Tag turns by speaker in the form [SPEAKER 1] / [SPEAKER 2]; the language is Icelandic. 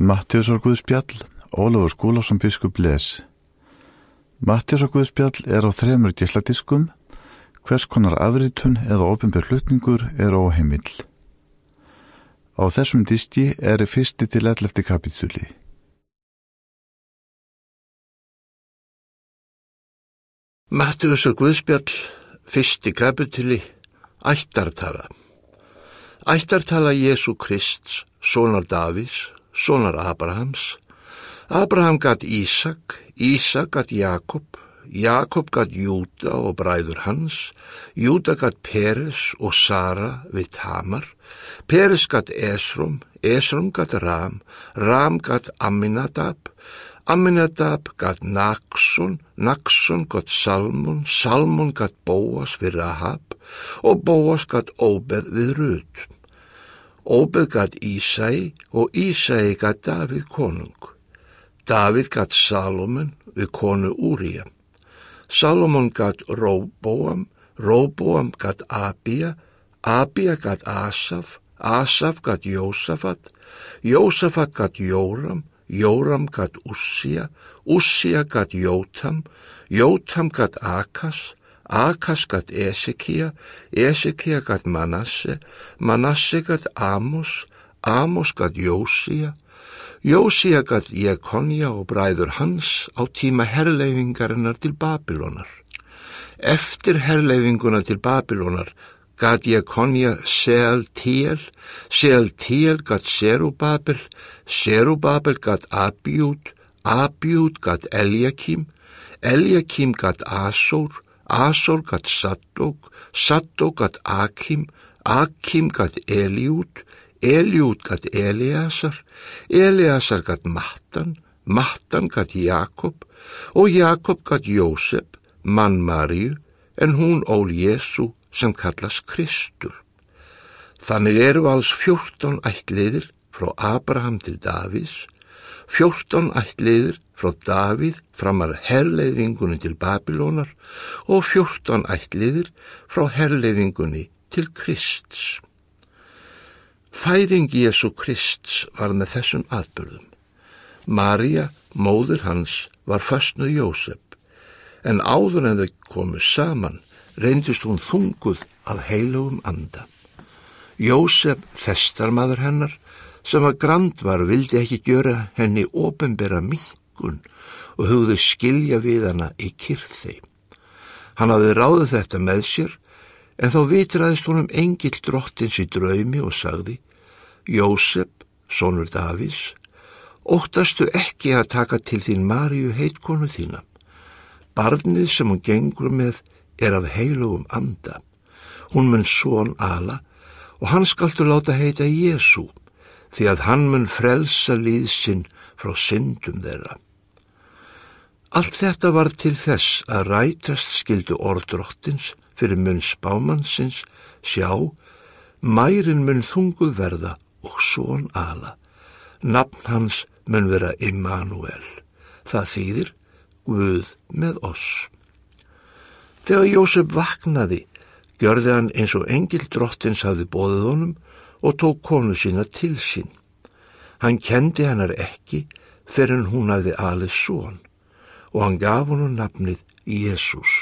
[SPEAKER 1] Mattiusar Guðspjall, Ólafur Skúlásson biskup les. Mattiusar Guðspjall er á þremur gísladiskum, hvers konar afritun eða ofinbjör hlutningur er óheimill. Á þessum diski er fyrsti til 11. kapitúli.
[SPEAKER 2] Mattiusar Guðspjall, fyrsti kapitúli, ættartala. Ættartala Jésu Krist, sonar Davís, sonar Abrahams. Abraham gatt Ísak, Ísak gatt Jakob, Jakob gatt Júta og bræður hans, Júta gatt Peres og Sara við Tamar, Peres gatt Esrom, Esrom gatt Ram, Ram gatt Aminadab, Aminadab gatt Naxon, Naxon gatt Salmon, Salmon gatt Bóas við Rahab og Bóas gatt Óbeð við Rut. ობეკად Исаи, о Исаи кад Давид конунг. Давид кад Саломен, ве коне Урия. Саломон кад Робоам, Робоам кад Апия, Апия кад Асав, Асав кад Јосафат, Јосафат кад Јорам, Јорам кад Усија, Усија кад Јотам, Јотам кад Акас, Akas, gatt Esekía, Esekía gatt Manasse, Manasse gatt Amos, Amos gatt Jósía, Jósía gatt Jekonja og bræður hans á tíma herrleifingarinnar til Babilonar. Eftir herrleifinguna til Babilonar gatt Jekonja Seal Tíel, Seal Tíel gatt Serubabel, Serubabel gatt Abjút, Abjút gatt Eljakim, Eljakim gatt Asór, Asór gatt Saddók, Saddók gatt Akim, Akim gatt Eliút, Eliút gatt Eliasar, Eliasar gatt Mattan, Mattan gatt Jakob og Jakob gatt Jósef, mann Maríu, en hún ól Jésu sem kallast Kristur. Þannig eru alls fjórtán ættliðir frá Abraham til Davís, fjórtán ættliðir frá Davíð framar herleiðingunni til Babilónar og fjórtán ættliðir frá herleiðingunni til Krists. Fæðing Jésu Krists var með þessum atbyrðum. Marja, móður hans, var föstnuð Jósef, en áður en þau komu saman reyndist hún þunguð af heilugum anda. Jósef, festarmadur hennar, sem að grand var, vildi ekki gjöra henni ofinbera minkun og hugði skilja við hana í kyrþei. Hann hafði ráðið þetta með sér, en þá vitraðist honum engil drottins í draumi og sagði, Jósef, sonur Davís, óttastu ekki að taka til þín Maríu heitkonu þína. Barnið sem hún gengur með er af heilugum anda. Hún mun svon ala og hann skaltu láta heita Jésu því að hann mun frelsa líðsinn frá syndum þeirra. Allt þetta var til þess að rætast skildu orðdrottins fyrir mun spámannsins sjá, mærin mun þunguð verða og svon ala. Nafn hans mun vera Immanuel. Það þýðir Guð með oss. Þegar Jósef vaknaði, gjörði hann eins og engil drottins hafði bóðið honum og tók konu sína til sín. Hann kendi hennar ekki fyrir hún hafði alið són og hann gaf honum nafnið Jésús.